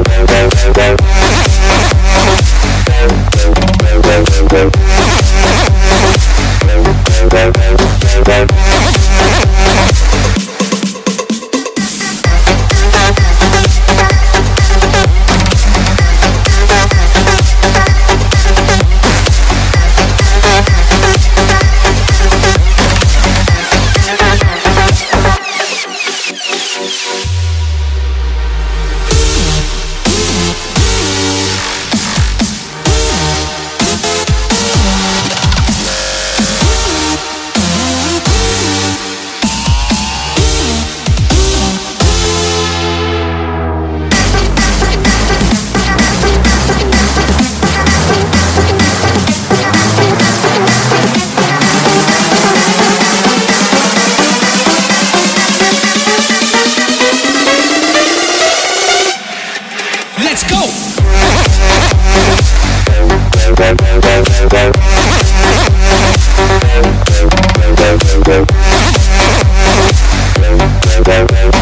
Peace. We'll be.